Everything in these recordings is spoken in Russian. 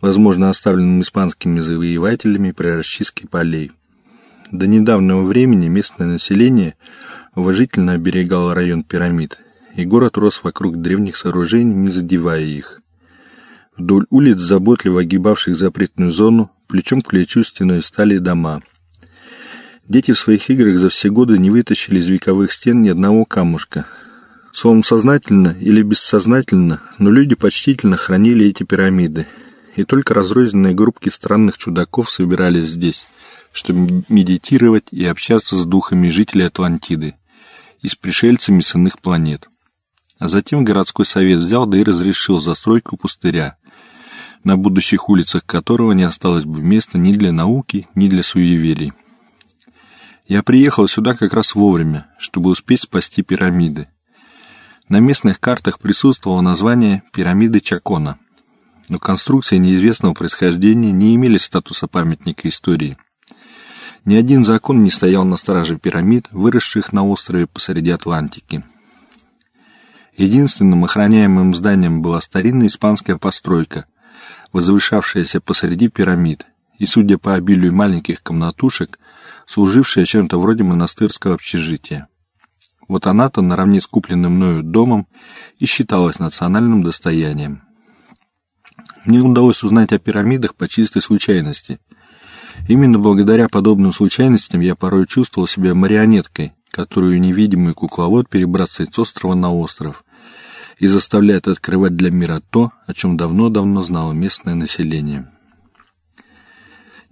возможно, оставленным испанскими завоевателями при расчистке полей. До недавнего времени местное население уважительно оберегало район пирамид, и город рос вокруг древних сооружений, не задевая их. Вдоль улиц, заботливо огибавших запретную зону, плечом к плечу стеной стали дома. Дети в своих играх за все годы не вытащили из вековых стен ни одного камушка. Словом, сознательно или бессознательно, но люди почтительно хранили эти пирамиды. И только разрозненные группки странных чудаков собирались здесь, чтобы медитировать и общаться с духами жителей Атлантиды и с пришельцами с иных планет. А затем городской совет взял да и разрешил застройку пустыря, на будущих улицах которого не осталось бы места ни для науки, ни для суеверий. Я приехал сюда как раз вовремя, чтобы успеть спасти пирамиды. На местных картах присутствовало название «Пирамиды Чакона», но конструкции неизвестного происхождения не имели статуса памятника истории. Ни один закон не стоял на страже пирамид, выросших на острове посреди Атлантики. Единственным охраняемым зданием была старинная испанская постройка, возвышавшаяся посреди пирамид, и, судя по обилию маленьких комнатушек, служившая чем-то вроде монастырского общежития. Вот она-то, наравне с купленным мною домом, и считалась национальным достоянием. Мне удалось узнать о пирамидах по чистой случайности. Именно благодаря подобным случайностям я порой чувствовал себя марионеткой, которую невидимый кукловод перебрасывает с острова на остров, и заставляет открывать для мира то, о чем давно-давно знало местное население.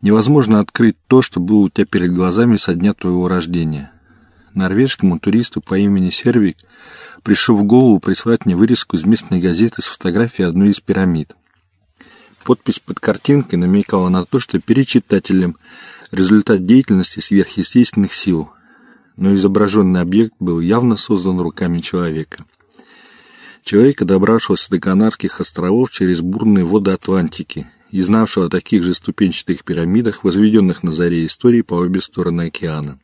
Невозможно открыть то, что было у тебя перед глазами со дня твоего рождения. Норвежскому туристу по имени Сервик пришло в голову прислать мне вырезку из местной газеты с фотографией одной из пирамид. Подпись под картинкой намекала на то, что перед читателем результат деятельности сверхъестественных сил, но изображенный объект был явно создан руками человека человека, добравшегося до Канарских островов через бурные воды Атлантики и знавшего о таких же ступенчатых пирамидах, возведенных на заре истории по обе стороны океана.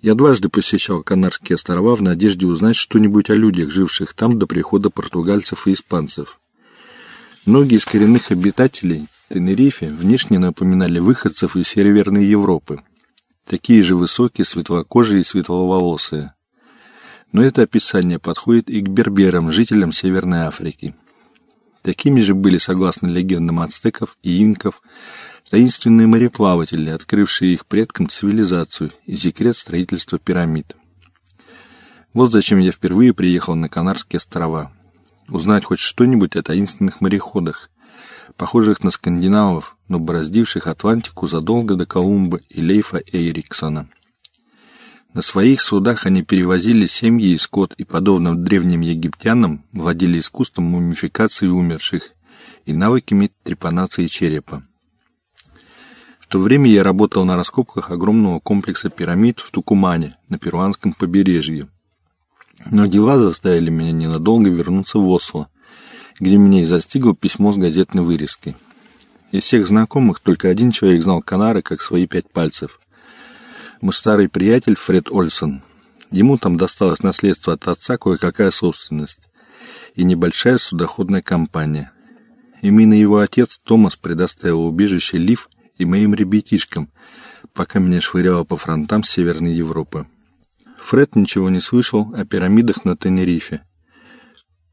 Я дважды посещал Канарские острова в надежде узнать что-нибудь о людях, живших там до прихода португальцев и испанцев. Многие из коренных обитателей Тенерифе внешне напоминали выходцев из Северной Европы. Такие же высокие, светлокожие и светловолосые но это описание подходит и к берберам, жителям Северной Африки. Такими же были, согласно легендам ацтеков и инков, таинственные мореплаватели, открывшие их предкам цивилизацию и секрет строительства пирамид. Вот зачем я впервые приехал на Канарские острова. Узнать хоть что-нибудь о таинственных мореходах, похожих на скандинавов, но бороздивших Атлантику задолго до Колумба и Лейфа Эриксона. На своих судах они перевозили семьи и скот и, подобно древним египтянам, владели искусством мумификации умерших и навыками трепанации черепа. В то время я работал на раскопках огромного комплекса пирамид в Тукумане, на перуанском побережье. Но дела заставили меня ненадолго вернуться в Осло, где меня и застигло письмо с газетной вырезкой. Из всех знакомых только один человек знал Канары как свои пять пальцев – мой старый приятель Фред Ольсон. Ему там досталось наследство от отца кое-какая собственность и небольшая судоходная компания. Именно его отец Томас предоставил убежище Лив и моим ребятишкам, пока меня швыряло по фронтам Северной Европы. Фред ничего не слышал о пирамидах на Тенерифе.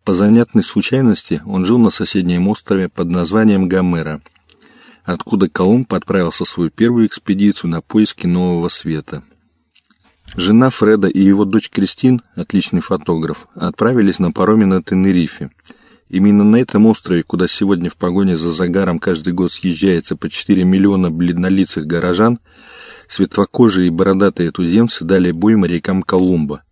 По занятной случайности он жил на соседнем острове под названием Гомера – откуда Колумб отправился в свою первую экспедицию на поиски нового света. Жена Фреда и его дочь Кристин, отличный фотограф, отправились на пароме на Тенерифе. Именно на этом острове, куда сегодня в погоне за загаром каждый год съезжается по 4 миллиона бледнолицых горожан, светлокожие и бородатые туземцы дали бой морякам Колумба,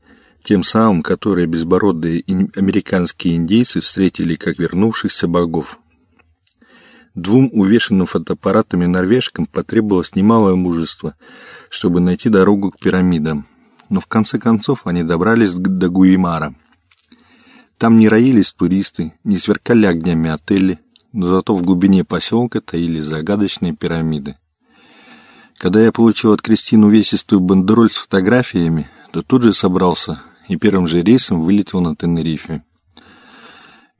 тем самым, которые безбородые американские индейцы встретили как вернувшихся богов. Двум увешанным фотоаппаратами норвежкам потребовалось немалое мужество, чтобы найти дорогу к пирамидам. Но в конце концов они добрались до Гуимара. Там не роились туристы, не сверкали огнями отели, но зато в глубине поселка таились загадочные пирамиды. Когда я получил от Кристины увесистую бандероль с фотографиями, то тут же собрался и первым же рейсом вылетел на Тенерифе.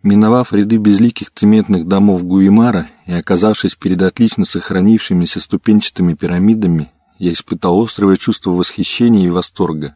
Миновав ряды безликих цементных домов Гуимара и оказавшись перед отлично сохранившимися ступенчатыми пирамидами, я испытал острое чувство восхищения и восторга.